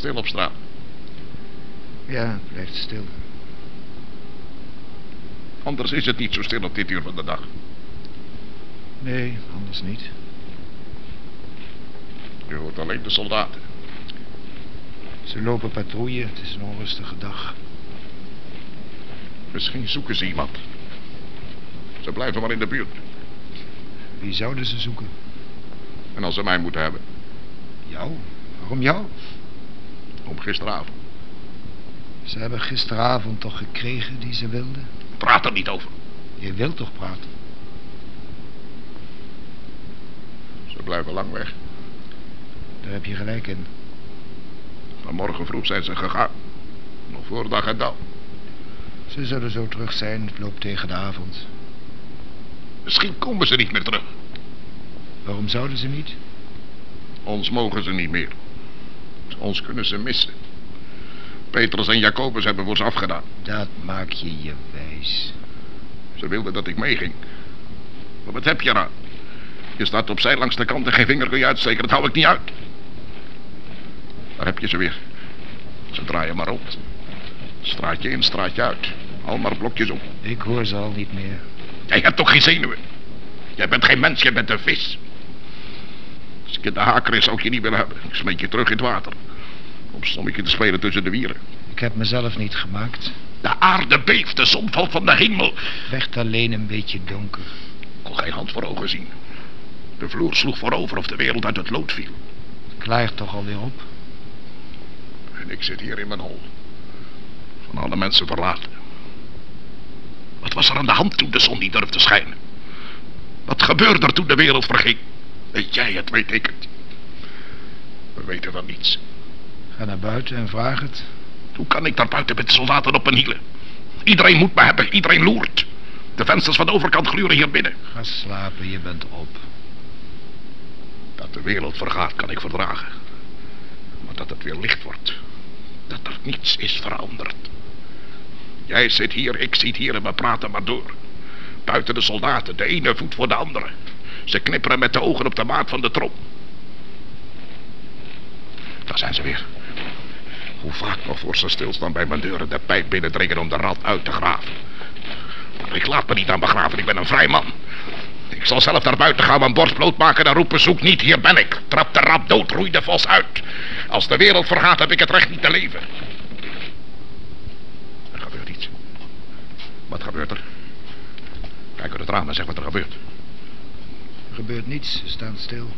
stil op straat. Ja, het blijft stil. Anders is het niet zo stil op dit uur van de dag. Nee, anders niet. Je hoort alleen de soldaten. Ze lopen patrouille, het is een onrustige dag. Misschien zoeken ze iemand. Ze blijven maar in de buurt. Wie zouden ze zoeken? En als ze mij moeten hebben. Jou? Waarom jou? Gisteravond. Ze hebben gisteravond toch gekregen die ze wilden? Praat er niet over. Je wilt toch praten? Ze blijven lang weg. Daar heb je gelijk in. Vanmorgen vroeg zijn ze gegaan. Nog voor dag en dauw. Ze zullen zo terug zijn, het loopt tegen de avond. Misschien komen ze niet meer terug. Waarom zouden ze niet? Ons mogen ze niet meer. Ons kunnen ze missen. Petrus en Jacobus hebben voor ze afgedaan. Dat maak je je wijs. Ze wilden dat ik meeging. Maar wat heb je eraan? Je staat opzij langs de kant en geen vinger kun je uitsteken. Dat hou ik niet uit. Daar heb je ze weer. Ze draaien maar rond. Straatje in, straatje uit. Al maar blokjes om. Ik hoor ze al niet meer. Jij hebt toch geen zenuwen? Jij bent geen mens, jij bent een vis. Als ik in de haker is, zou ik je niet willen hebben. Ik smeet je terug in het water. Om sommetje te spelen tussen de wieren. Ik heb mezelf niet gemaakt. De aarde beeft, de zon valt van de hemel. Werd alleen een beetje donker. Ik kon geen hand voor ogen zien. De vloer sloeg voorover of de wereld uit het lood viel. Het klaart toch alweer op? En ik zit hier in mijn hol. Van alle mensen verlaten. Wat was er aan de hand toen de zon niet durfde schijnen? Wat gebeurde er toen de wereld verging? Weet jij het, weet ik het. We weten van niets. Ga naar buiten en vraag het. Hoe kan ik daar buiten met de soldaten op mijn hielen? Iedereen moet me hebben, iedereen loert. De vensters van de overkant gluren hier binnen. Ga slapen, je bent op. Dat de wereld vergaat kan ik verdragen. Maar dat het weer licht wordt. Dat er niets is veranderd. Jij zit hier, ik zit hier en we praten maar door. Buiten de soldaten, de ene voet voor de andere. Ze knipperen met de ogen op de maat van de trom. Daar zijn ze weer. Hoe vaak nog voor ze stilstaan bij mijn deur en de pijp binnendringen om de rat uit te graven. Maar ik laat me niet aan begraven, ik ben een vrij man. Ik zal zelf naar buiten gaan, mijn borst bloot maken en roepen, zoek niet, hier ben ik. Trap de rap dood, roei de vos uit. Als de wereld vergaat, heb ik het recht niet te leven. Er gebeurt iets. Wat gebeurt er? Kijk uit het raam en zeg wat er gebeurt. Er gebeurt niets, ze staan stil.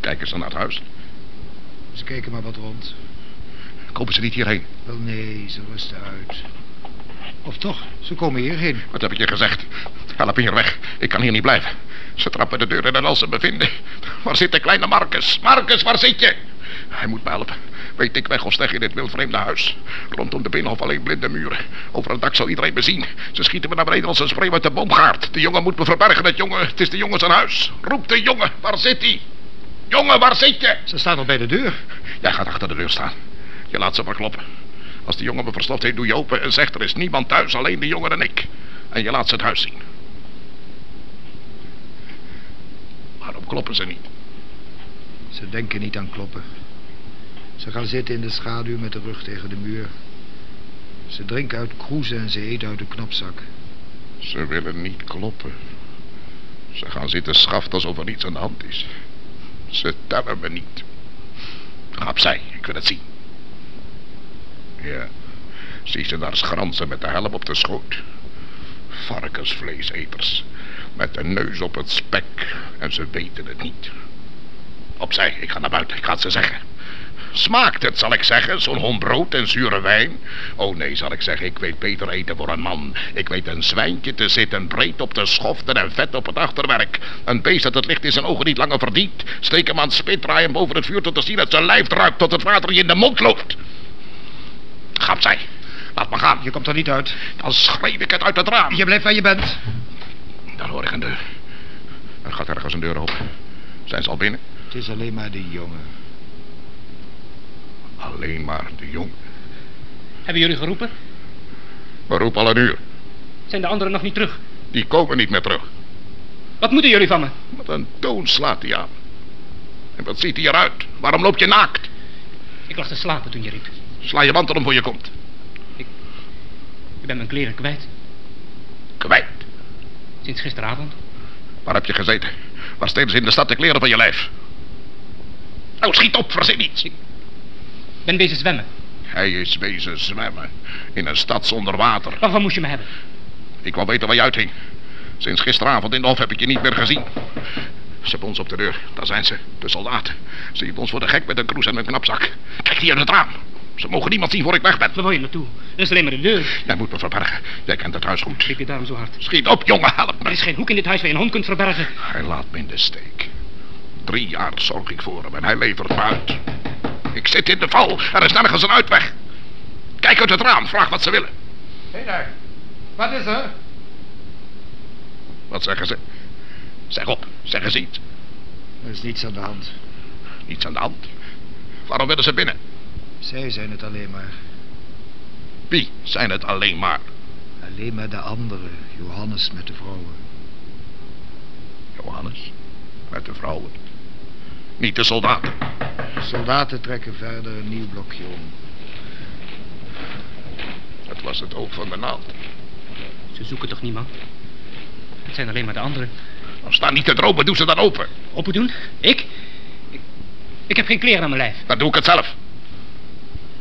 Kijken ze naar het huis. Ze kijken maar wat rond. Komen ze niet hierheen? Wel nee, ze rusten uit. Of toch, ze komen hierheen. Wat heb ik je gezegd? Help hier weg. Ik kan hier niet blijven. Ze trappen de deur in en als ze me vinden. Waar zit de kleine Marcus? Marcus, waar zit je? Hij moet me helpen. Weet ik weg of steg in dit wildvreemde huis. Rondom de binnenhof alleen blinde muren. Over het dak zal iedereen me zien. Ze schieten me naar beneden als een spreeuw uit de boomgaard. De jongen moet me verbergen, het jongen. Het is de jongen zijn huis. Roep de jongen, waar zit hij? Jongen, waar zit je? Ze staan al bij de deur. Jij gaat achter de deur staan. Je laat ze maar kloppen. Als de jongen me verstopt heeft, doe je open en zegt er is niemand thuis, alleen de jongen en ik. En je laat ze het huis zien. Waarom kloppen ze niet? Ze denken niet aan kloppen. Ze gaan zitten in de schaduw met de rug tegen de muur. Ze drinken uit kroezen en ze eten uit de knapzak. Ze willen niet kloppen. Ze gaan zitten schaften alsof er niets aan de hand is. Ze tellen me niet. Ga opzij, ik wil het zien. Ja, zie ze daar schransen met de helm op de schoot. Varkensvleeseters. Met de neus op het spek. En ze weten het niet. Opzij, ik ga naar buiten, ik ga het ze zeggen. Smaakt het, zal ik zeggen, zo'n hom brood en zure wijn? Oh nee, zal ik zeggen, ik weet beter eten voor een man. Ik weet een zwijntje te zitten, breed op de schoften en vet op het achterwerk. Een beest dat het licht in zijn ogen niet langer verdient. Steek hem aan het spit, draai hem boven het vuur tot te zien dat zijn lijf ruikt tot het water je in de mond loopt. Gaat zij. Laat me gaan. Je komt er niet uit. Dan schreeuw ik het uit het raam. Je blijft waar je bent. Dan hoor ik een deur. Er gaat ergens een deur open. Zijn ze al binnen? Het is alleen maar de jongen. Alleen maar de jong. Hebben jullie geroepen? We roepen al een uur. Zijn de anderen nog niet terug? Die komen niet meer terug. Wat moeten jullie van me? Wat een toon slaat hij aan. En wat ziet hij eruit? Waarom loop je naakt? Ik lag te slapen toen je riep. Sla je mantel om voor je komt. Ik ben mijn kleren kwijt. Kwijt. Sinds gisteravond. Waar heb je gezeten? Waar steden ze in de stad de kleren van je lijf? Nou, schiet op, verzin iets. Ik ben bezig zwemmen. Hij is wezen zwemmen. In een stad zonder water. Waarvan moest je me hebben? Ik wou weten waar je uithing. Sinds gisteravond in de hof heb ik je niet meer gezien. Ze hebben ons op de deur. Daar zijn ze, de soldaten. Ze hielden ons voor de gek met een kroes en een knapzak. Kijk hier in het raam. Ze mogen niemand zien voor ik weg ben. Waar wil je naartoe? Er is alleen maar de deur. Jij moet me verbergen. Jij kent het huis goed. Riep je daarom zo hard? Schiet op, jongen, help Er me. is geen hoek in dit huis waar je een hond kunt verbergen. Hij laat me in de steek. Drie jaar zorg ik voor hem en hij levert me uit. Ik zit in de val. Er is nergens een uitweg. Kijk uit het raam. Vraag wat ze willen. Hé daar. Wat is er? Wat zeggen ze? Zeg op. Zeggen ze iets. Er is niets aan de hand. Niets aan de hand. Waarom willen ze binnen? Zij zijn het alleen maar. Wie zijn het alleen maar? Alleen maar de anderen. Johannes met de vrouwen. Johannes. Met de vrouwen. Niet de soldaten. De soldaten trekken verder een nieuw blokje om. Het was het oog van de naald. Ze zoeken toch niemand? Het zijn alleen maar de anderen. Dan sta niet te dromen. Doe ze dan open. Open doen? Ik? ik? Ik heb geen kleren aan mijn lijf. Dan doe ik het zelf.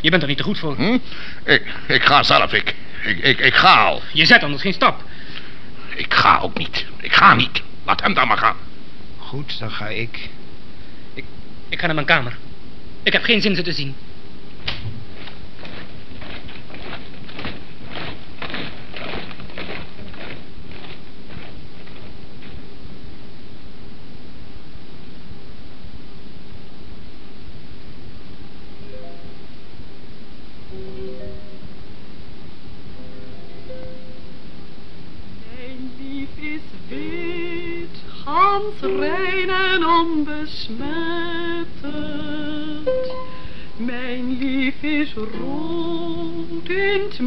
Je bent er niet te goed voor. Hm? Ik, ik ga zelf. Ik, ik, ik, ik ga al. Je zet anders geen stap. Ik ga ook niet. Ik ga niet. Laat hem dan maar gaan. Goed, dan ga ik. Ik ga naar mijn kamer. Ik heb geen zin ze te zien. Mijn lief is wit, gans rein en onbesmettend. Lief is rood, in het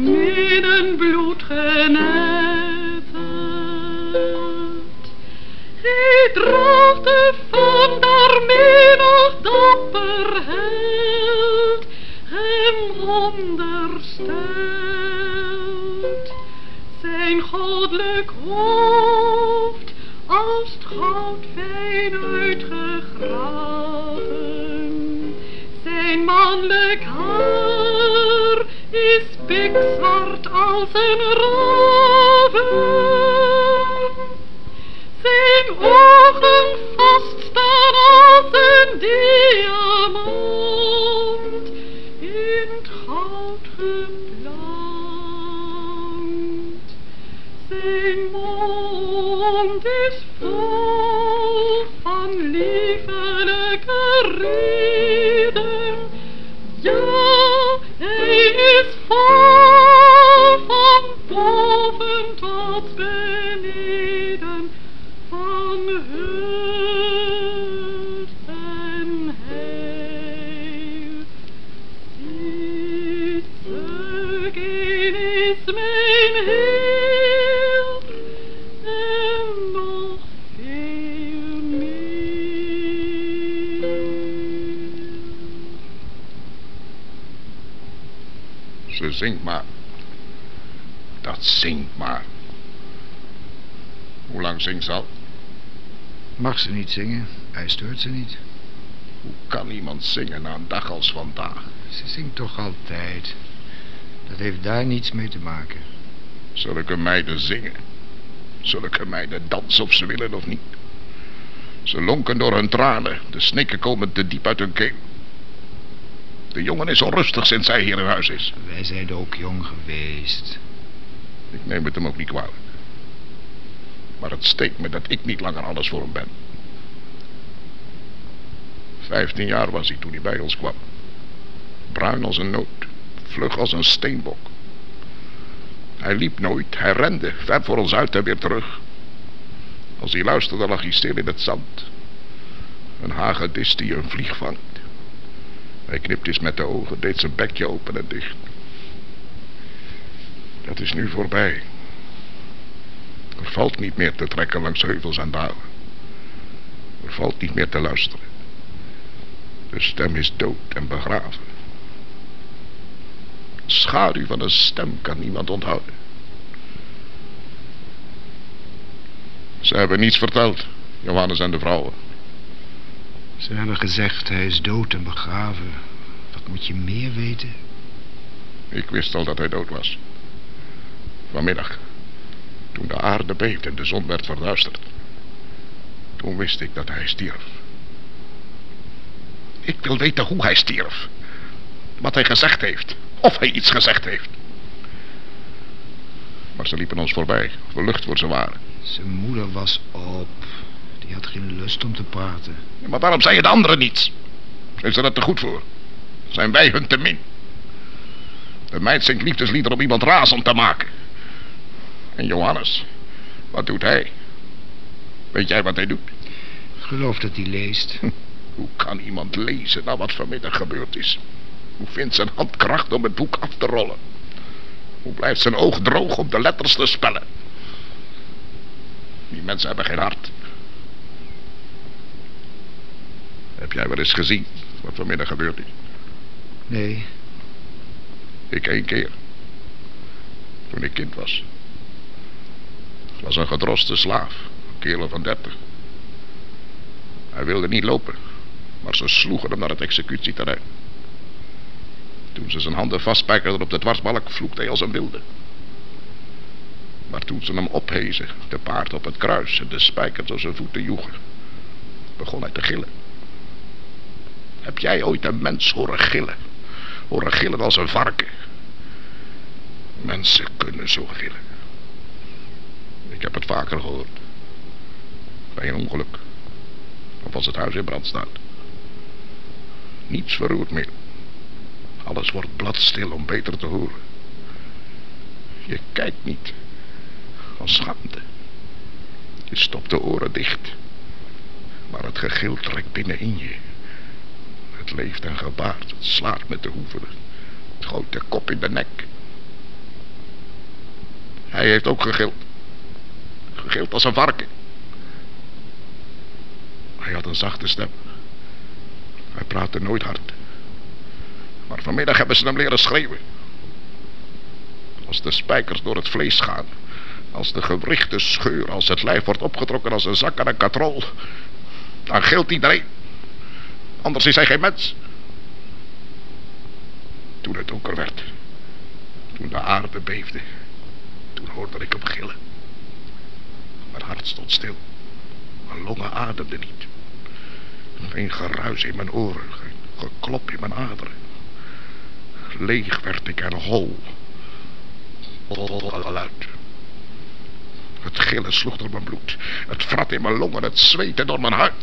is vol van liefelijke zingt maar. Dat zingt maar. Hoe lang zingt ze al? Mag ze niet zingen? Hij steurt ze niet. Hoe kan iemand zingen na een dag als vandaag? Ze zingt toch altijd. Dat heeft daar niets mee te maken. Zulke meiden zingen. Zulke meiden dansen of ze willen of niet. Ze lonken door hun tranen. De snikken komen te diep uit hun keel. De jongen is onrustig sinds hij hier in huis is. Wij zijn ook jong geweest. Ik neem het hem ook niet kwalijk. Maar het steekt me dat ik niet langer alles voor hem ben. Vijftien jaar was hij toen hij bij ons kwam. Bruin als een noot, vlug als een steenbok. Hij liep nooit, hij rende, ver voor ons uit en weer terug. Als hij luisterde lag hij stil in het zand. Een hagedis die een vlieg vangt. Hij knipt eens met de ogen, deed zijn bekje open en dicht. Dat is nu voorbij. Er valt niet meer te trekken langs heuvels en dalen. Er valt niet meer te luisteren. De stem is dood en begraven. Schaduw van een stem kan niemand onthouden. Ze hebben niets verteld, Johannes en de vrouwen. Ze hebben gezegd hij is dood en begraven. Wat moet je meer weten? Ik wist al dat hij dood was. Vanmiddag, toen de aarde beefde en de zon werd verduisterd. Toen wist ik dat hij stierf. Ik wil weten hoe hij stierf. Wat hij gezegd heeft. Of hij iets gezegd heeft. Maar ze liepen ons voorbij, verlucht voor ze waren. Zijn moeder was op. Die had geen lust om te praten. Ja, Maar waarom zei je de anderen niets? Zijn ze er te goed voor? Zijn wij hun te min? De meid zingt liefdeslieder om iemand razend te maken. En Johannes, wat doet hij? Weet jij wat hij doet? Ik geloof dat hij leest. Hoe kan iemand lezen na wat vanmiddag gebeurd is? Hoe vindt zijn hand kracht om het boek af te rollen? Hoe blijft zijn oog droog om de letters te spellen? Die mensen hebben geen hart. Heb jij wel eens gezien wat vanmiddag gebeurd is? Nee, Ik één keer. Toen ik kind was. Was een gedroste slaaf. Een kerel van dertig. Hij wilde niet lopen. Maar ze sloegen hem naar het executieterrein. Toen ze zijn handen vastspijkerden op de dwarsbalk, vloekte hij als een wilde. Maar toen ze hem ophezen, te paard op het kruis en de spijkers aan zijn voeten joegen, begon hij te gillen. Heb jij ooit een mens horen gillen? Horen gillen als een varken? Mensen kunnen zo gillen. Ik heb het vaker gehoord. Bij een ongeluk. Of als het huis in brand staat. Niets verroert meer. Alles wordt bladstil om beter te horen. Je kijkt niet. Van schaamte. Je stopt de oren dicht. Maar het gegil trekt binnenin je. Leeft en gebaart. Het slaat met de hoeven. Het gooit de kop in de nek. Hij heeft ook gegild. Gegild als een varken. Hij had een zachte stem. Hij praatte nooit hard. Maar vanmiddag hebben ze hem leren schreeuwen. Als de spijkers door het vlees gaan. Als de gewrichten scheuren. Als het lijf wordt opgetrokken als een zak aan een katrol. Dan gilt iedereen. Anders is hij geen mens. Toen het donker werd. Toen de aarde beefde. Toen hoorde ik hem gillen. Mijn hart stond stil. Mijn longen ademden niet. Geen geruis in mijn oren. Geen geklop in mijn aderen. Leeg werd ik en hol. Hol geluid. Het gillen sloeg door mijn bloed. Het vrat in mijn longen. Het zweette door mijn huid.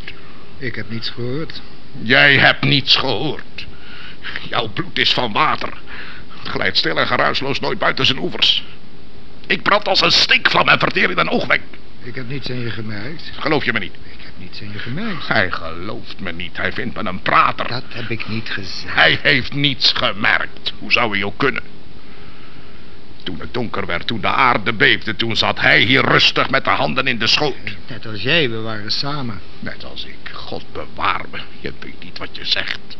ik heb niets gehoord. Jij hebt niets gehoord. Jouw bloed is van water. Het glijdt stil en geruisloos nooit buiten zijn oevers. Ik brand als een steekvlam en verteer in een oogwenk. Ik heb niets aan je gemerkt. Geloof je me niet? Ik heb niets aan je gemerkt. Hij gelooft me niet. Hij vindt me een prater. Dat heb ik niet gezegd. Hij heeft niets gemerkt. Hoe zou hij ook kunnen? Toen het donker werd, toen de aarde beefde, toen zat hij hier rustig met de handen in de schoot. Net als jij, we waren samen. Net als ik. God bewaar me. Je weet niet wat je zegt.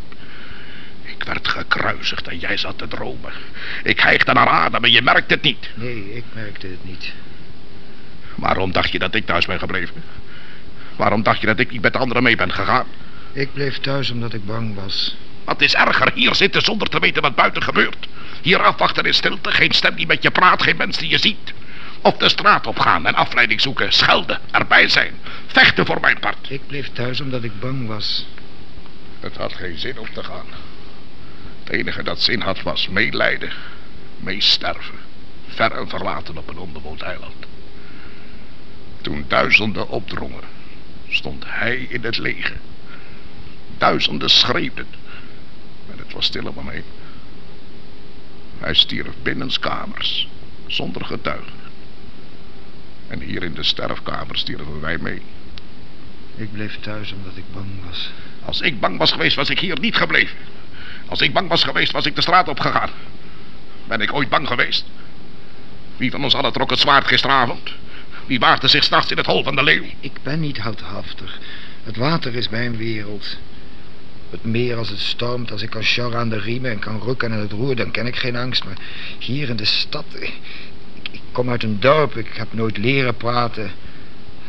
Ik werd gekruisigd en jij zat te dromen. Ik hijgde naar adem en je merkte het niet. Nee, ik merkte het niet. Waarom dacht je dat ik thuis ben gebleven? Waarom dacht je dat ik niet met de anderen mee ben gegaan? Ik bleef thuis omdat ik bang was. Wat is erger, hier zitten zonder te weten wat buiten gebeurt. Hier afwachten in stilte, geen stem die met je praat, geen mens die je ziet. Op de straat opgaan en afleiding zoeken, schelden, erbij zijn. Vechten voor mijn part. Ik bleef thuis omdat ik bang was. Het had geen zin om te gaan. Het enige dat zin had was meelijden, meesterven, ver en verlaten op een onbewoond eiland. Toen duizenden opdrongen, stond hij in het leger. Duizenden schreeuwden, en het was stil om hem heen. Hij stierf binnenskamers, zonder getuigen. En hier in de sterfkamer stierven wij mee. Ik bleef thuis omdat ik bang was. Als ik bang was geweest, was ik hier niet gebleven. Als ik bang was geweest, was ik de straat opgegaan. Ben ik ooit bang geweest? Wie van ons allen trok het zwaard gisteravond? Wie waagde zich s'nachts in het hol van de leeuw? Ik ben niet houdhaftig. Het water is mijn wereld. Het meer als het stormt, als ik kan sjorren aan de riemen en kan rukken aan het roer, dan ken ik geen angst. Maar hier in de stad, ik, ik kom uit een dorp, ik heb nooit leren praten.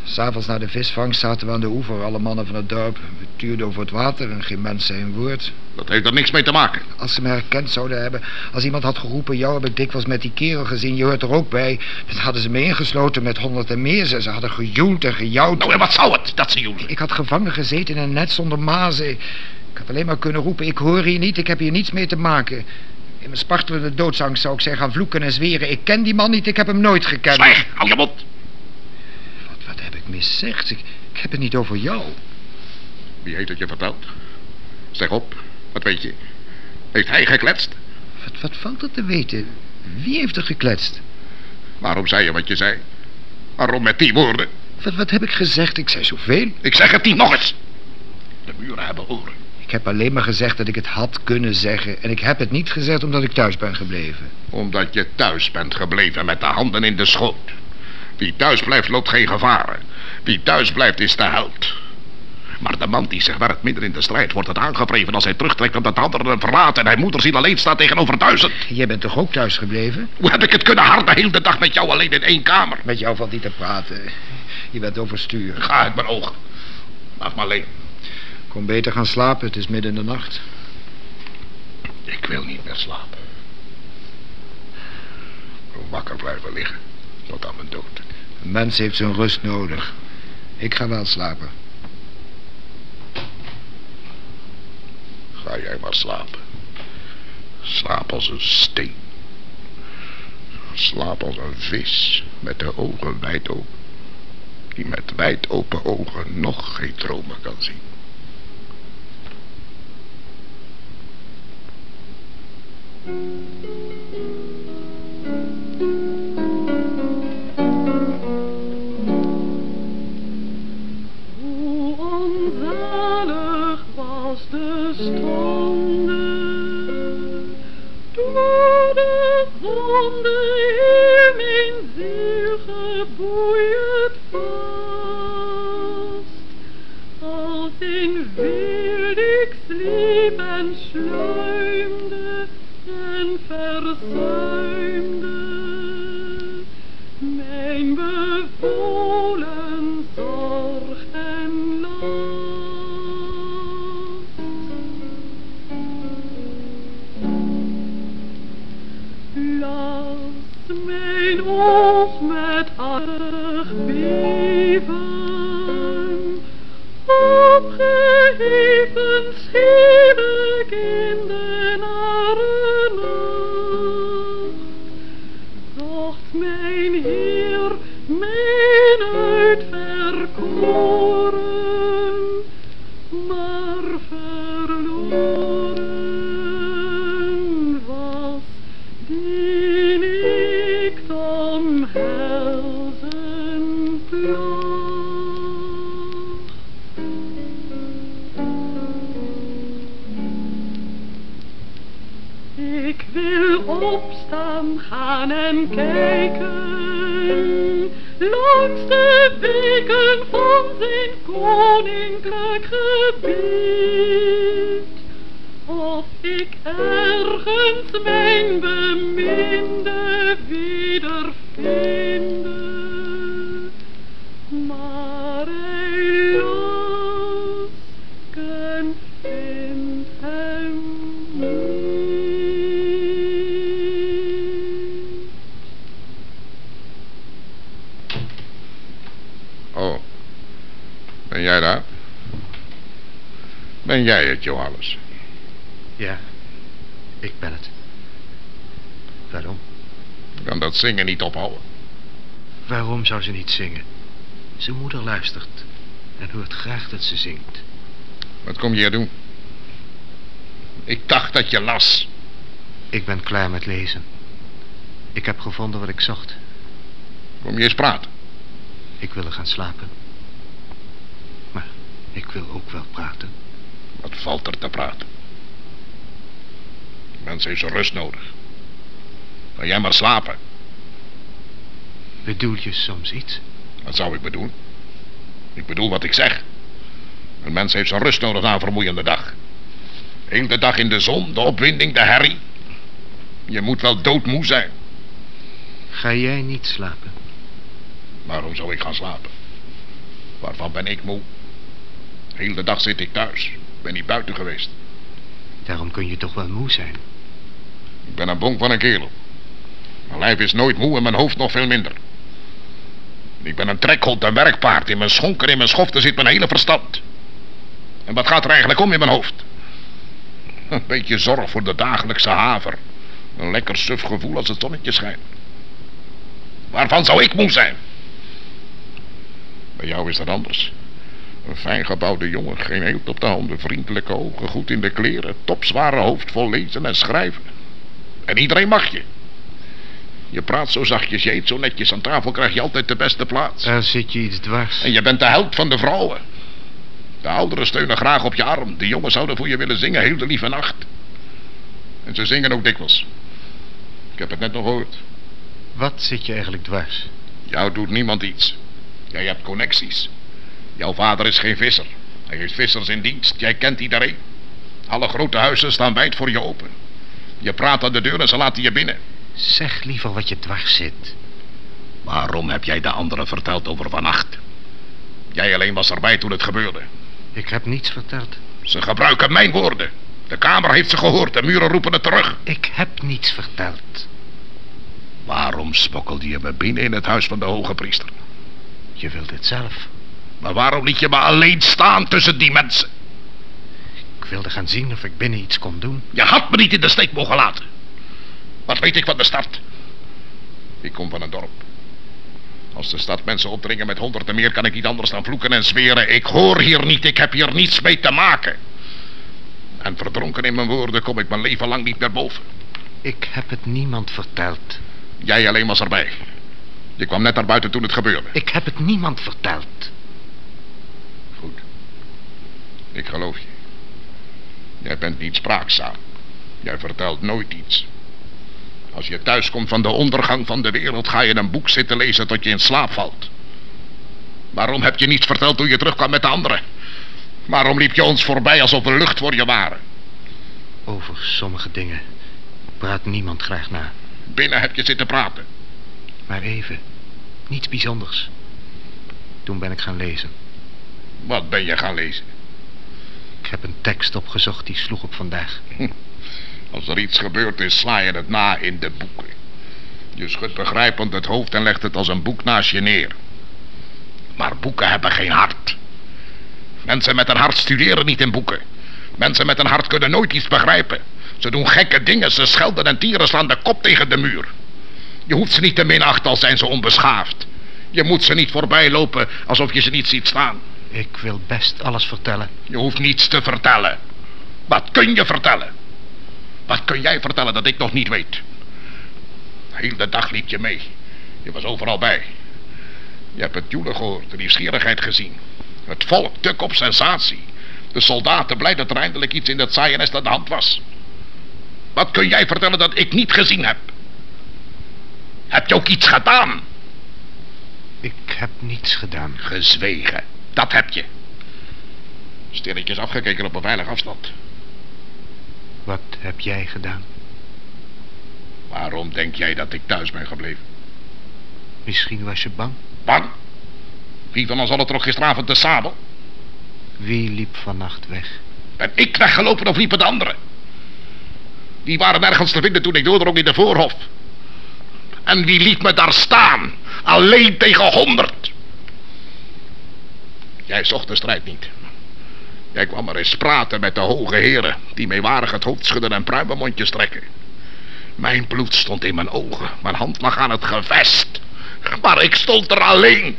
S'avonds na de visvangst zaten we aan de oever, alle mannen van het dorp. We tuurden over het water en geen mens zei een woord. Dat heeft er niks mee te maken. Als ze me herkend zouden hebben, als iemand had geroepen... jou heb ik dikwijls met die kerel gezien, je hoort er ook bij... dan hadden ze me ingesloten met honderd en meer. Ze ze hadden gejoeld en gejouwd. Nou, en wat zou het, dat ze joelen? Ik had gevangen gezeten in een net zonder mazen. Ik had alleen maar kunnen roepen, ik hoor hier niet, ik heb hier niets mee te maken. In mijn spartelende doodsangst zou ik zijn gaan vloeken en zweren. Ik ken die man niet, ik heb hem nooit gekend. Zwijg, hou je mond. Wat, wat heb ik miszegd? Ik, ik heb het niet over jou. Wie heeft het je verteld? Zeg op, wat weet je? Heeft hij gekletst? Wat, wat valt er te weten? Wie heeft er gekletst? Waarom zei je wat je zei? Waarom met die woorden? Wat, wat heb ik gezegd? Ik zei zoveel. Ik zeg het niet nog eens. De muren hebben oren. Ik heb alleen maar gezegd dat ik het had kunnen zeggen. En ik heb het niet gezegd omdat ik thuis ben gebleven. Omdat je thuis bent gebleven met de handen in de schoot. Wie thuis blijft loopt geen gevaren. Wie thuis blijft is de held. Maar de man die zich werkt midden in de strijd wordt het aangevreven als hij terugtrekt omdat de anderen hem verlaten en hij moederziel alleen staat tegenover duizend. Jij bent toch ook thuis gebleven? Hoe heb ik het kunnen harden de hele dag met jou alleen in één kamer? Met jou valt niet te praten. Je bent overstuur. Ga uit mijn ogen. Laat me alleen. Kom beter gaan slapen, het is midden in de nacht. Ik wil niet meer slapen. Ik wil wakker blijven liggen. Tot aan mijn dood. Een mens heeft zijn rust nodig. Ik ga wel slapen. Ga jij maar slapen. Slaap als een steen. Slaap als een vis met de ogen wijd open. Die met wijd open ogen nog geen dromen kan zien. Thank you. Ik wil opstaan, gaan en kijken langs de wegen van zijn koninklijk gebied. Of ik ergens mijn beminde wedervinde. Ben jij het, Johannes? Ja. Ik ben het. Waarom? Kan dat zingen niet ophouden? Waarom zou ze niet zingen? Zijn moeder luistert en hoort graag dat ze zingt. Wat kom je hier doen? Ik dacht dat je las. Ik ben klaar met lezen. Ik heb gevonden wat ik zocht. Kom je eens praten? Ik wil er gaan slapen. Maar ik wil ook wel praten. Wat valt er te praten? De mens heeft zijn rust nodig. Ga jij maar slapen. Bedoel je soms iets? Wat zou ik bedoelen? Ik bedoel wat ik zeg. Een mens heeft zijn rust nodig na een vermoeiende dag. Heel de dag in de zon, de opwinding, de herrie. Je moet wel doodmoe zijn. Ga jij niet slapen? Waarom zou ik gaan slapen? Waarvan ben ik moe? Heel de dag zit ik thuis. Ben niet buiten geweest. Daarom kun je toch wel moe zijn. Ik ben een bonk van een kerel. Mijn lijf is nooit moe en mijn hoofd nog veel minder. Ik ben een trekhond, een werkpaard. In mijn schonken, in mijn schoften zit mijn hele verstand. En wat gaat er eigenlijk om in mijn hoofd? Een beetje zorg voor de dagelijkse haver. Een lekker suf gevoel als het zonnetje schijnt. Waarvan zou ik moe zijn? Bij jou is dat anders. Een fijn gebouwde jongen, geen eelt op de handen, vriendelijke ogen, goed in de kleren, topzware hoofd vol lezen en schrijven. En iedereen mag je. Je praat zo zachtjes, je eet zo netjes, aan tafel krijg je altijd de beste plaats. Daar zit je iets dwars. En je bent de held van de vrouwen. De ouderen steunen graag op je arm. De jongens zouden voor je willen zingen, heel de lieve nacht. En ze zingen ook dikwijls. Ik heb het net nog gehoord. Wat zit je eigenlijk dwars? Jou doet niemand iets. Jij hebt connecties. Jouw vader is geen visser. Hij heeft vissers in dienst. Jij kent iedereen. Alle grote huizen staan wijd voor je open. Je praat aan de deur en ze laten je binnen. Zeg liever wat je dwars zit. Waarom heb jij de anderen verteld over vannacht? Jij alleen was erbij toen het gebeurde. Ik heb niets verteld. Ze gebruiken mijn woorden. De kamer heeft ze gehoord. De muren roepen het terug. Ik heb niets verteld. Waarom smokkelde je me binnen in het huis van de hoge priester? Je wilt het zelf. Maar waarom liet je me alleen staan tussen die mensen? Ik wilde gaan zien of ik binnen iets kon doen. Je had me niet in de steek mogen laten. Wat weet ik van de stad? Ik kom van een dorp. Als de stad mensen opdringen met honderden meer, kan ik niet anders dan vloeken en zweren. Ik hoor hier niet, ik heb hier niets mee te maken. En verdronken in mijn woorden kom ik mijn leven lang niet meer boven. Ik heb het niemand verteld. Jij alleen was erbij. Je kwam net naar buiten toen het gebeurde. Ik heb het niemand verteld. Goed. Ik geloof je. Jij bent niet spraakzaam. Jij vertelt nooit iets. Als je thuis komt van de ondergang van de wereld, ga je een boek zitten lezen tot je in slaap valt. Waarom heb je niets verteld toen je terugkwam met de anderen? Waarom liep je ons voorbij alsof we lucht voor je waren? Over sommige dingen praat niemand graag na. Binnen heb je zitten praten. Maar even. Niets bijzonders. Toen ben ik gaan lezen. Wat ben je gaan lezen? Ik heb een tekst opgezocht die sloeg op vandaag. Als er iets gebeurd is, sla je het na in de boeken. Je schudt begrijpend het hoofd en legt het als een boek naast je neer. Maar boeken hebben geen hart. Mensen met een hart studeren niet in boeken. Mensen met een hart kunnen nooit iets begrijpen. Ze doen gekke dingen, ze schelden en tieren slaan de kop tegen de muur. Je hoeft ze niet te minachten als zijn ze onbeschaafd. Je moet ze niet voorbij lopen alsof je ze niet ziet staan. Ik wil best alles vertellen. Je hoeft niets te vertellen. Wat kun je vertellen? Wat kun jij vertellen dat ik nog niet weet? Heel de dag liep je mee. Je was overal bij. Je hebt het joelen gehoord, de nieuwsgierigheid gezien. Het volk tuk op sensatie. De soldaten blij dat er eindelijk iets in dat saaie nest aan de hand was. Wat kun jij vertellen dat ik niet gezien heb? Heb je ook iets gedaan? Ik heb niets gedaan. Gezwegen. Dat heb je. Stilletjes afgekeken op een veilig afstand. Wat heb jij gedaan? Waarom denk jij dat ik thuis ben gebleven? Misschien was je bang. Bang? Wie van ons hadden toch gisteravond de sabel? Wie liep vannacht weg? Ben ik weggelopen of liepen de anderen? Die waren nergens te vinden toen ik doordrong in de voorhof. En wie liet me daar staan? Alleen tegen honderd. Jij zocht de strijd niet. Jij kwam maar eens praten met de hoge heren... die meewarig het hoofd schudden en pruimenmondjes trekken. Mijn bloed stond in mijn ogen. Mijn hand lag aan het gevest. Maar ik stond er alleen.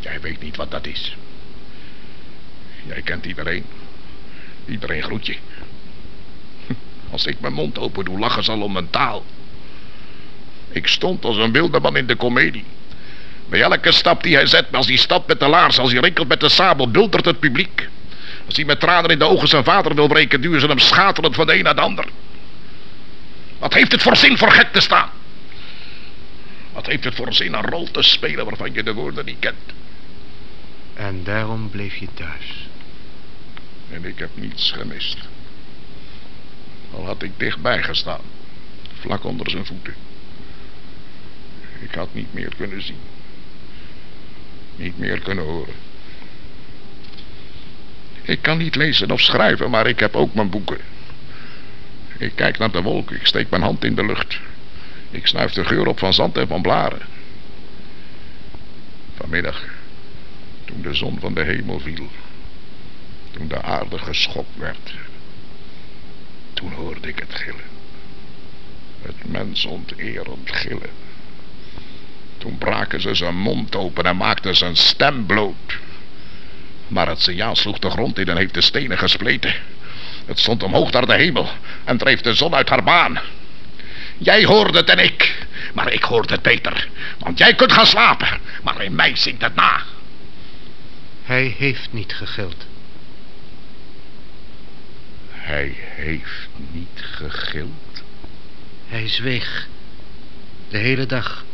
Jij weet niet wat dat is. Jij kent iedereen. Iedereen groet je. Als ik mijn mond open doe, lachen ze al om mijn taal. Ik stond als een wilde man in de komedie. Bij elke stap die hij zet, als hij stapt met de laars, als hij rinkelt met de sabel, buldert het publiek. Als hij met tranen in de ogen zijn vader wil breken, duwen ze hem schaterend van de een naar de ander. Wat heeft het voor zin voor gek te staan? Wat heeft het voor zin een rol te spelen waarvan je de woorden niet kent? En daarom bleef je thuis. En ik heb niets gemist. Al had ik dichtbij gestaan, vlak onder zijn voeten. Ik had niet meer kunnen zien. Niet meer kunnen horen. Ik kan niet lezen of schrijven, maar ik heb ook mijn boeken. Ik kijk naar de wolken, ik steek mijn hand in de lucht. Ik snuif de geur op van zand en van blaren. Vanmiddag, toen de zon van de hemel viel, toen de aarde geschokt werd, toen hoorde ik het gillen. Het mensonterend gillen. Toen braken ze zijn mond open en maakten zijn stem bloot. Maar het signaal sloeg de grond in en heeft de stenen gespleten. Het stond omhoog naar de hemel en dreef de zon uit haar baan. Jij hoorde het en ik, maar ik hoorde het beter. Want jij kunt gaan slapen, maar in mij zingt het na. Hij heeft niet gegild. Hij heeft niet gegild. Hij zweeg. De hele dag.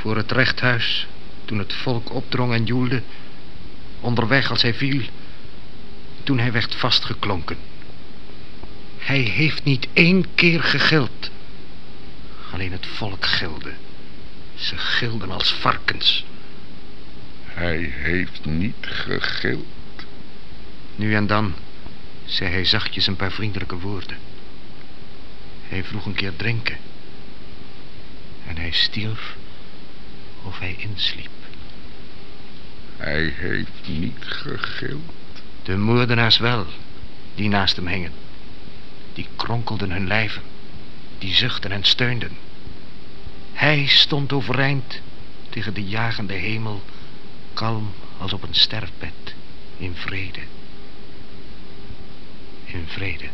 Voor het rechthuis, toen het volk opdrong en joelde. Onderweg als hij viel. Toen hij werd vastgeklonken. Hij heeft niet één keer gegild. Alleen het volk gilde. Ze gilden als varkens. Hij heeft niet gegild. Nu en dan zei hij zachtjes een paar vriendelijke woorden. Hij vroeg een keer drinken. En hij stierf of hij insliep. Hij heeft niet gegild. De moordenaars wel, die naast hem hingen. Die kronkelden hun lijven, die zuchtten en steunden. Hij stond overeind tegen de jagende hemel, kalm als op een sterfbed, in vrede. In vrede.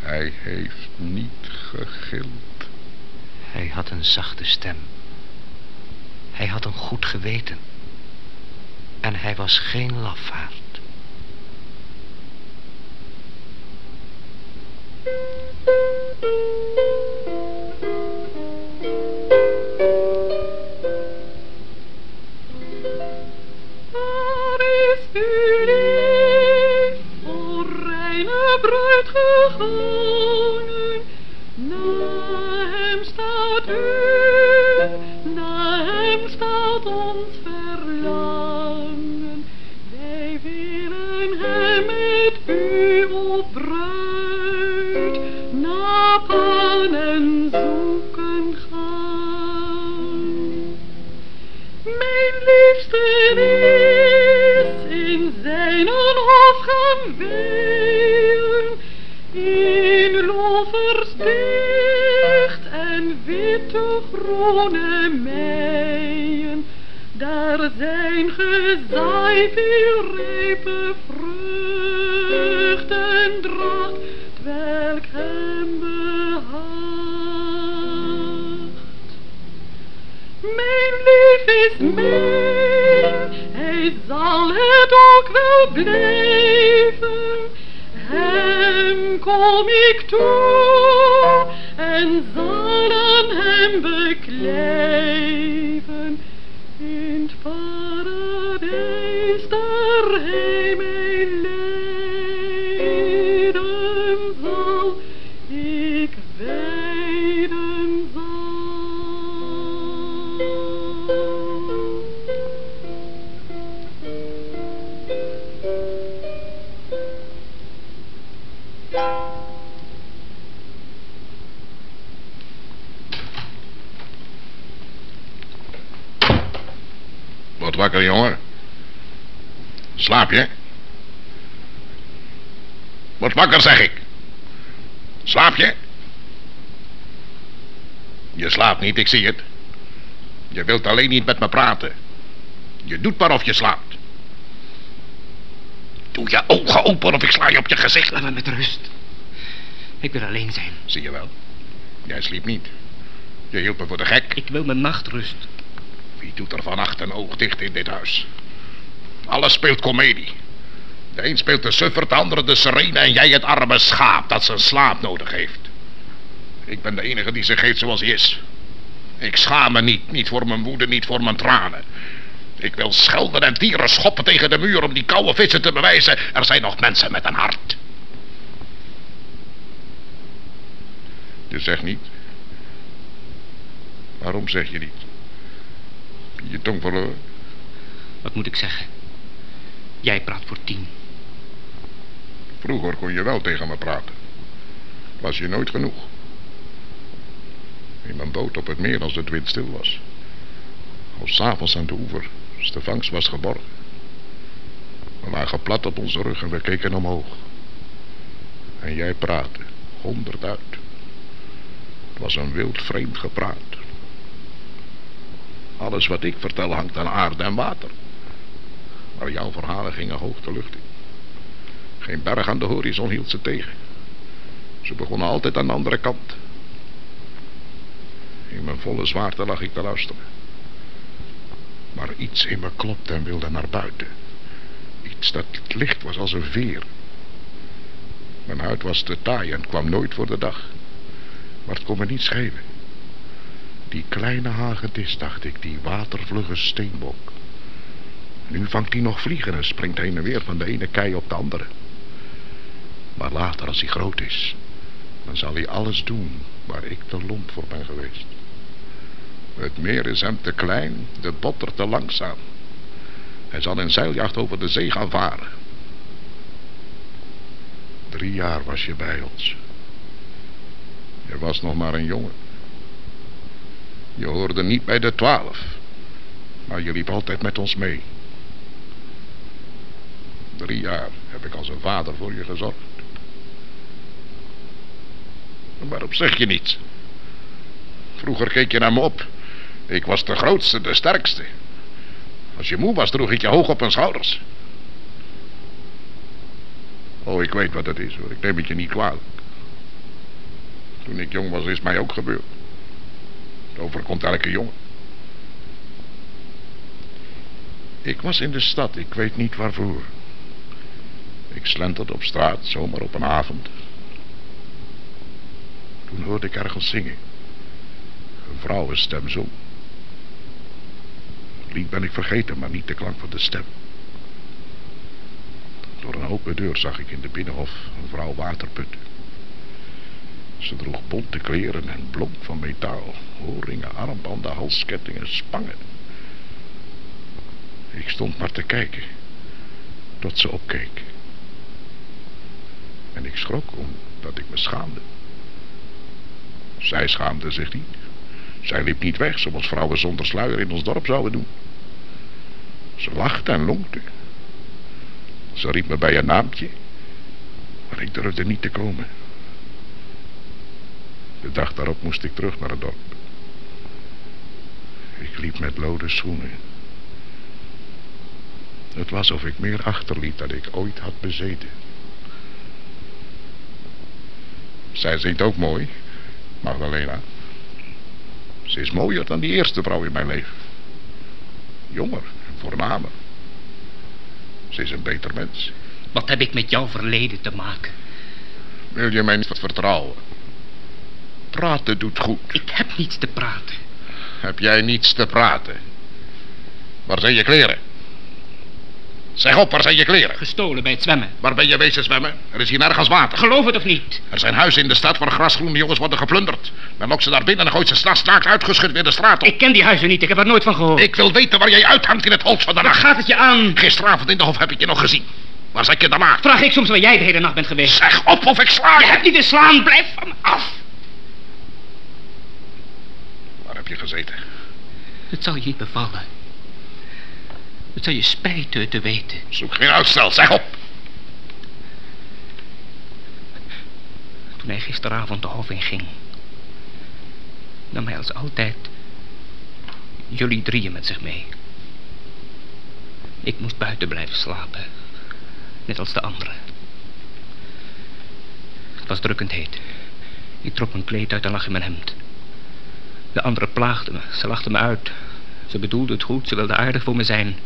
Hij heeft niet gegild. Hij had een zachte stem. Hij had een goed geweten. En hij was geen lafaard. Groene meien. Daar zijn gezaai veel rijpe vruchten draagt, welk hem behaagt. Mijn lief is mijn, hij zal het ook wel blijven. Hem kom ik toe Slaap je? Word wakker, zeg ik. Slaap je? Je slaapt niet, ik zie het. Je wilt alleen niet met me praten. Je doet maar of je slaapt. Doe je ogen open of ik sla je op je gezicht. Laat me met rust. Ik wil alleen zijn. Zie je wel. Jij sliep niet. Je hield me voor de gek. Ik wil mijn nachtrust. Wie doet er vannacht een oog dicht in dit huis? Alles speelt komedie. De een speelt de suffert, de andere de serene en jij het arme schaap dat zijn slaap nodig heeft. Ik ben de enige die zich geeft zoals hij is. Ik schaam me niet, niet voor mijn woede, niet voor mijn tranen. Ik wil schelden en dieren schoppen tegen de muur om die koude vissen te bewijzen. Er zijn nog mensen met een hart. Je zegt niet. Waarom zeg je niet? Je tong verloren. Wat moet ik zeggen? Jij praat voor tien. Vroeger kon je wel tegen me praten. Was je nooit genoeg. In mijn boot op het meer als het wind stil was. Of s'avonds aan de oever, als de vangst was geborgen. We lagen plat op onze rug en we keken omhoog. En jij praatte, honderd uit. Het was een wild vreemd gepraat. Alles wat ik vertel hangt aan aarde en water. Maar jouw verhalen gingen hoog de lucht in. Geen berg aan de horizon hield ze tegen. Ze begonnen altijd aan de andere kant. In mijn volle zwaarte lag ik te luisteren. Maar iets in me klopte en wilde naar buiten. Iets dat licht was als een veer. Mijn huid was te taai en kwam nooit voor de dag. Maar het kon me niet schelen. Die kleine hagedis, dacht ik, die watervlugge steenbok. Nu vangt hij nog vliegen en springt heen en weer van de ene kei op de andere. Maar later, als hij groot is, dan zal hij alles doen waar ik te lomp voor ben geweest. Het meer is hem te klein, de botter te langzaam. Hij zal in zeiljacht over de zee gaan varen. Drie jaar was je bij ons. Je was nog maar een jongen. Je hoorde niet bij de twaalf. Maar je liep altijd met ons mee. Drie jaar heb ik als een vader voor je gezorgd. Waarom zeg je niets? Vroeger keek je naar me op. Ik was de grootste, de sterkste. Als je moe was, droeg ik je hoog op mijn schouders. Oh, ik weet wat het is hoor. Ik neem het je niet kwalijk. Toen ik jong was, is mij ook gebeurd. Het overkomt elke jongen. Ik was in de stad, ik weet niet waarvoor. Ik slenterde op straat, zomaar op een avond. Toen hoorde ik ergens zingen. Een vrouwenstem zong. Het lied ben ik vergeten, maar niet de klank van de stem. Door een open deur zag ik in de binnenhof een vrouw water putten. Ze droeg bonte kleren en blonk van metaal. Horingen, armbanden, halskettingen, spangen. Ik stond maar te kijken. Tot ze opkeek. En ik schrok omdat ik me schaamde. Zij schaamde zich niet. Zij liep niet weg zoals vrouwen zonder sluier in ons dorp zouden doen. Ze lachte en lonkte. Ze riep me bij een naampje. Maar ik durfde niet te komen. De dag daarop moest ik terug naar het dorp. Ik liep met lode schoenen. Het was of ik meer achterliet dan ik ooit had bezeten. Zij zingt ook mooi, Magdalena. Ze is mooier dan die eerste vrouw in mijn leven. Jonger voornamer. Ze is een beter mens. Wat heb ik met jouw verleden te maken? Wil je mij niet vertrouwen? Praten doet goed. Ik heb niets te praten. Heb jij niets te praten? Waar zijn je kleren? Zeg op, waar zijn je kleren? Gestolen bij het zwemmen. Waar ben je wezen zwemmen? Er is hier nergens water. Geloof het of niet? Er zijn huizen in de stad waar grasgroene jongens worden geplunderd. Men lokt ze daar binnen en gooit ze s'nachts naakt uitgeschud weer de straat op. Ik ken die huizen niet, ik heb er nooit van gehoord. Ik wil weten waar jij uithangt in het holst van de Waar nacht. gaat het je aan? Gisteravond in de hof heb ik je nog gezien. Waar zat je daarna? Vraag ik soms waar jij de hele nacht bent geweest. Zeg op of ik sla Je je. hebt niet te slaan, blijf van me af. Waar heb je gezeten? Het zal je niet bevallen. Het zou je spijten het te weten. Zoek geen uitstel, zeg op. Toen hij gisteravond de hof inging, nam hij als altijd jullie drieën met zich mee. Ik moest buiten blijven slapen, net als de anderen. Het was drukkend heet. Ik trok mijn kleed uit en lag in mijn hemd. De anderen plaagden me, ze lachten me uit. Ze bedoelden het goed, ze wilden aardig voor me zijn.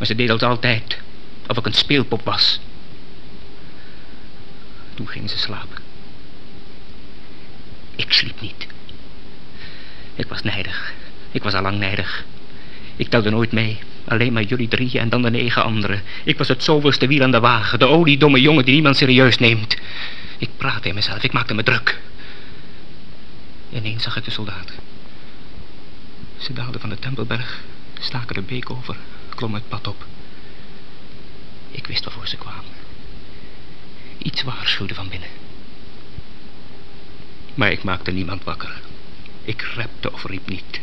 Maar ze deden het altijd, of ik een speelpop was. Toen gingen ze slapen. Ik sliep niet. Ik was nijdig. Ik was al lang nijdig. Ik telde nooit mee. Alleen maar jullie drieën en dan de negen anderen. Ik was het zoveelste wiel aan de wagen. De oliedomme jongen die niemand serieus neemt. Ik praatte in mezelf. Ik maakte me druk. Ineens zag ik de soldaten. Ze daalden van de Tempelberg, staken de beek over, klommen het pad op. Ik wist waarvoor ze kwamen. Iets waarschuwde van binnen. Maar ik maakte niemand wakker. Ik repte of riep niet.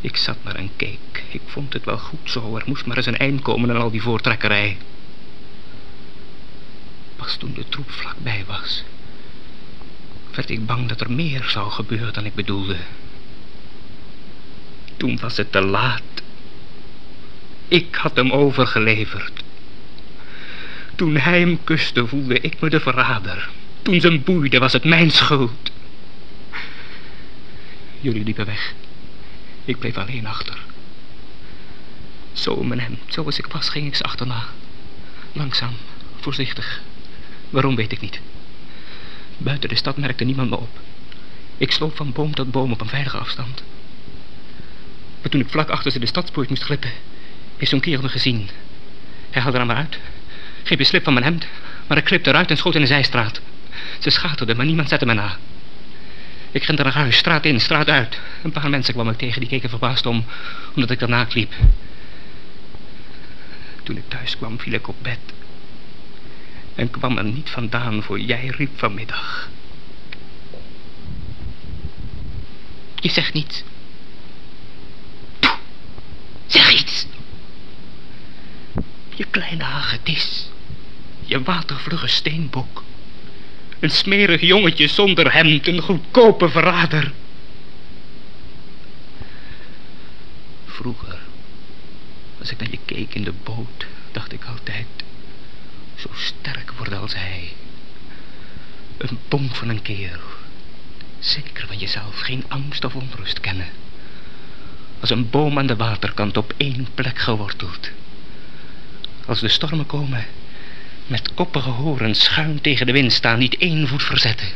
Ik zat maar en keek. Ik vond het wel goed zo. Er moest maar eens een eind komen aan al die voortrekkerij. Pas toen de troep vlakbij was, werd ik bang dat er meer zou gebeuren dan ik bedoelde. Toen was het te laat. Ik had hem overgeleverd. Toen hij hem kuste, voelde ik me de verrader. Toen ze hem boeide, was het mijn schuld. Jullie liepen weg. Ik bleef alleen achter. Zo in mijn hemd, zoals ik was, ging ik ze achterna. Langzaam, voorzichtig. Waarom weet ik niet. Buiten de stad merkte niemand me op. Ik sloop van boom tot boom op een veilige afstand. Maar toen ik vlak achter ze de stadspoort moest glippen, heeft zo'n kerel gezien. Hij haalde er me uit, greep een slip van mijn hemd, maar ik klipte eruit en schoot in een zijstraat. Ze schaterden, maar niemand zette me na. Ik rende naar huis, straat in, straat uit. Een paar mensen kwam ik tegen, die keken verbaasd om, omdat ik daarna liep. Toen ik thuis kwam, viel ik op bed. En kwam er niet vandaan voor jij riep vanmiddag. Je zegt niets. Zeg iets. Je kleine hagedis. Je watervlugge steenbok. Een smerig jongetje zonder hemd, een goedkope verrader. Vroeger, als ik naar je keek in de boot, dacht ik altijd... zo sterk worden als hij. Een bonk van een kerel. Zeker van jezelf, geen angst of onrust kennen. Als een boom aan de waterkant op één plek geworteld. Als de stormen komen, met koppige horens schuin tegen de wind staan, niet één voet verzetten.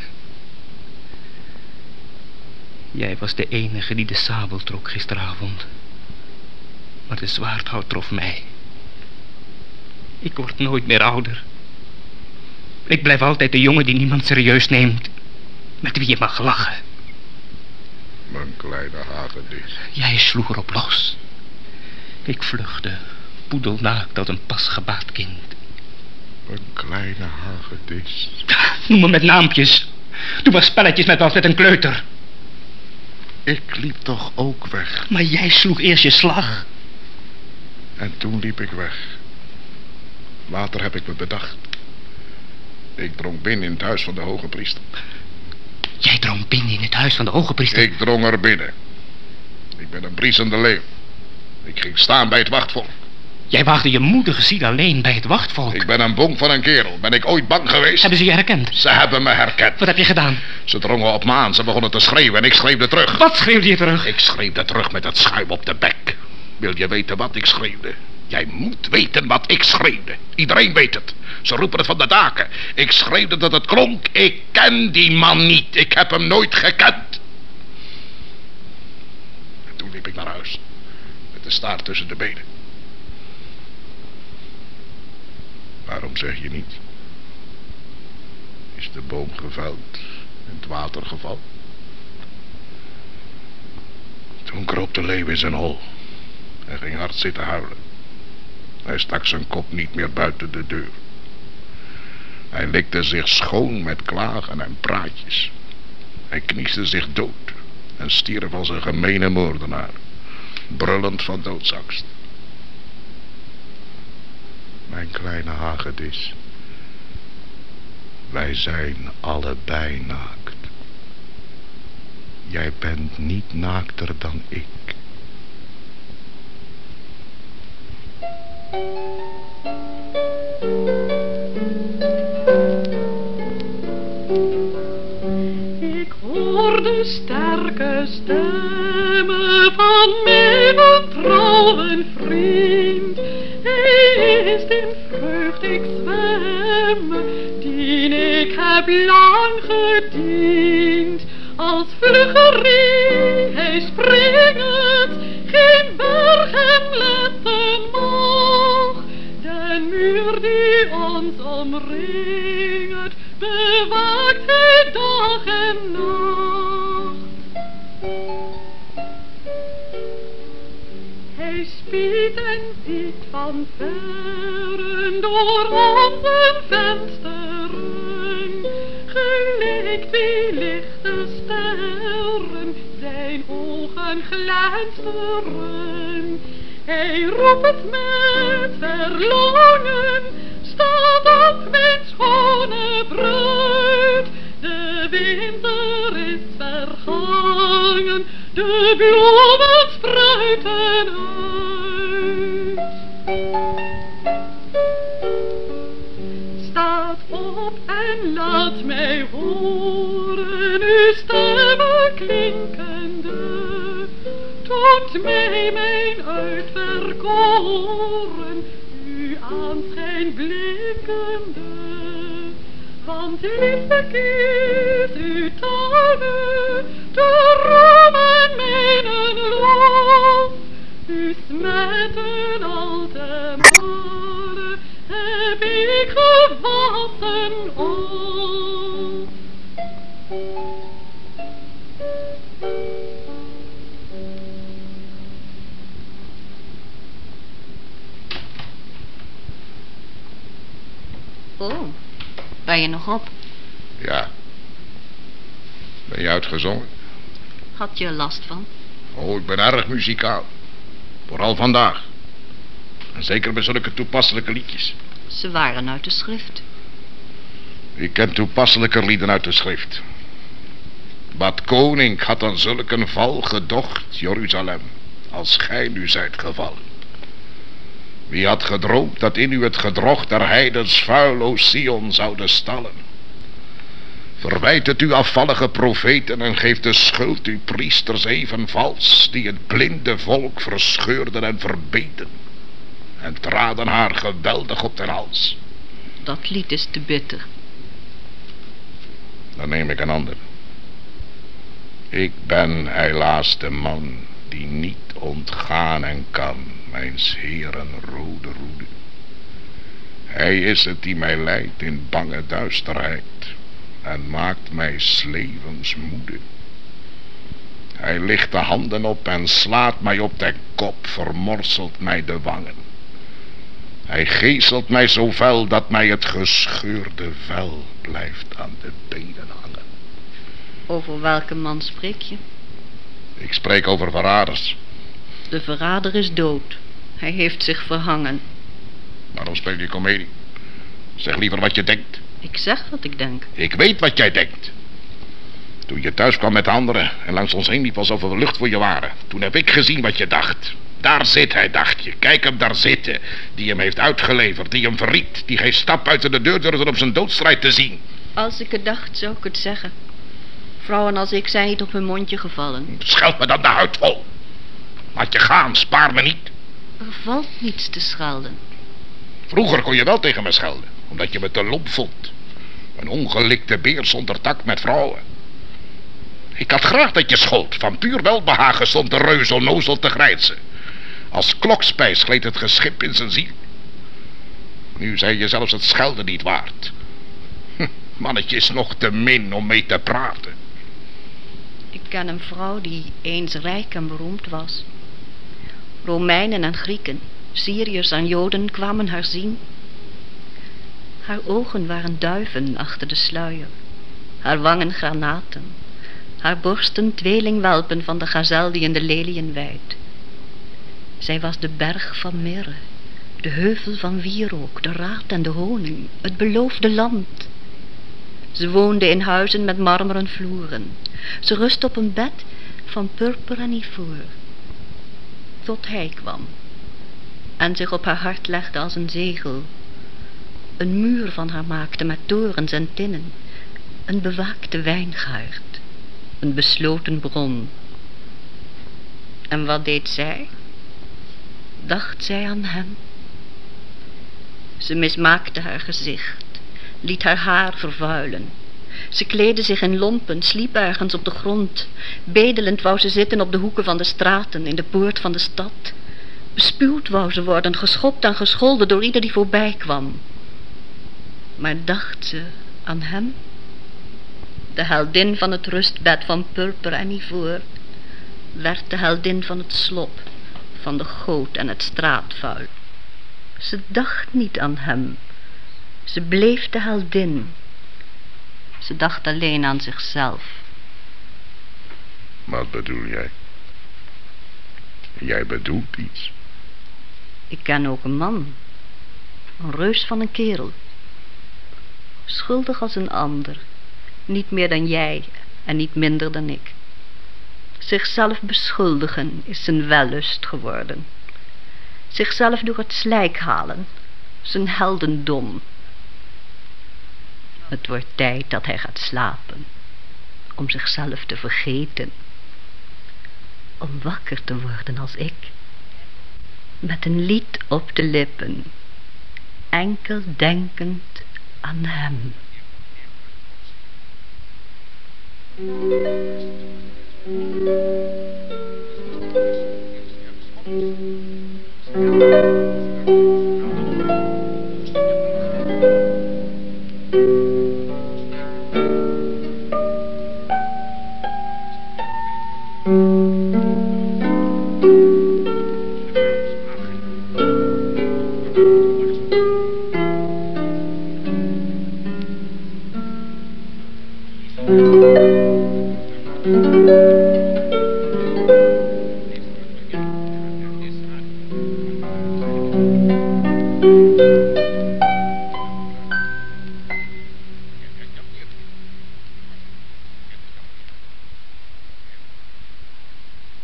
Jij was de enige die de sabel trok gisteravond. Maar de zwaardhout trof mij. Ik word nooit meer ouder. Ik blijf altijd de jongen die niemand serieus neemt. Met wie je mag lachen. Mijn kleine hagedis. Jij sloeg erop los. Ik vluchtte, poedelnaakt als een pasgebaat kind. Mijn kleine hagedis. Noem me met naampjes. Doe maar spelletjes met me als met een kleuter. Ik liep toch ook weg. Maar jij sloeg eerst je slag. En toen liep ik weg. Later heb ik me bedacht. Ik drong binnen in het huis van de hoge priester. Jij drong binnen in het huis van de hoge priester. Ik drong er binnen. Ik ben een briesende leeuw. Ik ging staan bij het wachtvolk. Jij waagde je moedige ziel alleen bij het wachtvolk. Ik ben een bonk van een kerel. Ben ik ooit bang geweest? Hebben ze je herkend? Ze hebben me herkend. Wat heb je gedaan? Ze drongen op me aan. Ze begonnen te schreeuwen en ik schreeuwde terug. Wat schreeuwde je terug? Ik schreeuwde terug met het schuim op de bek. Wil je weten wat ik schreeuwde? Jij moet weten wat ik schreeuwde. Iedereen weet het. Ze roepen het van de daken. Ik schreeuwde dat het klonk. Ik ken die man niet. Ik heb hem nooit gekend. En toen liep ik naar huis. Met de staart tussen de benen. Waarom zeg je niet? Is de boom geveld en het water gevallen? Toen kroop de leeuw in zijn hol. Hij ging hard zitten huilen. Hij stak zijn kop niet meer buiten de deur. Hij likte zich schoon met klagen en praatjes. Hij knieste zich dood en stierf als een gemene moordenaar, brullend van doodsangst. Mijn kleine hagedis. Wij zijn allebei naakt. Jij bent niet naakter dan ik. Ik hoor de sterke stemmen ik mijn uitverkoren, uw aanschijn blinkende. Want lieflijk is uw tuinen, te roemen mijn lof. U smetten al de malen, heb ik gewassen Oh, ben je nog op? Ja. Ben je uitgezongen? Had je er last van? Oh, ik ben erg muzikaal. Vooral vandaag. En zeker bij zulke toepasselijke liedjes. Ze waren uit de schrift. Ik ken toepasselijker lieden uit de schrift. Wat koning had aan zulk een val gedocht, Jeruzalem, als gij nu zijt gevallen. Wie had gedroomd dat in u het gedrocht der heidens vuil, o Sion, zouden stallen? Verwijt het u afvallige profeten en geeft de schuld uw priesters even vals, die het blinde volk verscheurden en verbeten, en traden haar geweldig op den hals. Dat lied is te bitter. Dan neem ik een ander. Ik ben helaas de man die niet ontgaan en kan, mijns heren rode roede. Hij is het die mij leidt in bange duisterheid en maakt mij slevensmoede. Hij licht de handen op en slaat mij op de kop, vermorselt mij de wangen. Hij geeselt mij zo fel dat mij het gescheurde vel blijft aan de benen hangen. Over welke man spreek je? Ik spreek over verraders. De verrader is dood. Hij heeft zich verhangen. Waarom speel je komedie? Zeg liever wat je denkt. Ik zeg wat ik denk. Ik weet wat jij denkt. Toen je thuis kwam met de anderen en langs ons heen liep alsof we lucht voor je waren. Toen heb ik gezien wat je dacht. Daar zit hij, dacht je. Kijk hem daar zitten. Die hem heeft uitgeleverd, die hem verriet. Die geen stap buiten de deur durfde om zijn doodstrijd te zien. Als ik het dacht, zou ik het zeggen. Vrouwen als ik zijn niet op hun mondje gevallen. Scheld me dan de huid vol. Laat je gaan, spaar me niet. Er valt niets te schelden. Vroeger kon je wel tegen me schelden, omdat je me te lomp vond. Een ongelikte beer zonder tak met vrouwen. Ik had graag dat je schold. Van puur welbehagen stond de reus onnozel te grijnzen. Als klokspijs gleed het geschip in zijn ziel. Nu zei je zelfs het schelden niet waard. Hm, mannetje is nog te min om mee te praten. Ik ken een vrouw die eens rijk en beroemd was. Romeinen en Grieken, Syriërs en Joden kwamen haar zien. Haar ogen waren duiven achter de sluier, haar wangen granaten, haar borsten tweelingwelpen van de gazel die in de leliën wijdt. Zij was de berg van mirre, De heuvel van wierook, de raad en de honing, het beloofde land. Ze woonde in huizen met marmeren vloeren. Ze rust op een bed van purper en ivoor. Tot hij kwam en zich op haar hart legde als een zegel. Een muur van haar maakte met torens en tinnen. Een bewaakte wijngaard, een besloten bron. En wat deed zij? Dacht zij aan hem? Ze mismaakte haar gezicht, liet haar haar vervuilen. Ze kleedde zich in lompen, sliep ergens op de grond. Bedelend wou ze zitten op de hoeken van de straten, in de poort van de stad. Bespuwd wou ze worden, geschopt en gescholden door ieder die voorbij kwam. Maar dacht ze aan hem? De heldin van het rustbed van purper en ivoor werd de heldin van het slop, van de goot en het straatvuil. Ze dacht niet aan hem. Ze bleef de heldin. Ze dacht alleen aan zichzelf. Wat bedoel jij? Jij bedoelt iets. Ik ken ook een man. Een reus van een kerel. Schuldig als een ander. Niet meer dan jij en niet minder dan ik. Zichzelf beschuldigen is zijn wellust geworden. Zichzelf door het slijk halen, zijn heldendom. Het wordt tijd dat hij gaat slapen. Om zichzelf te vergeten. Om wakker te worden als ik. Met een lied op de lippen. Enkel denkend aan hem.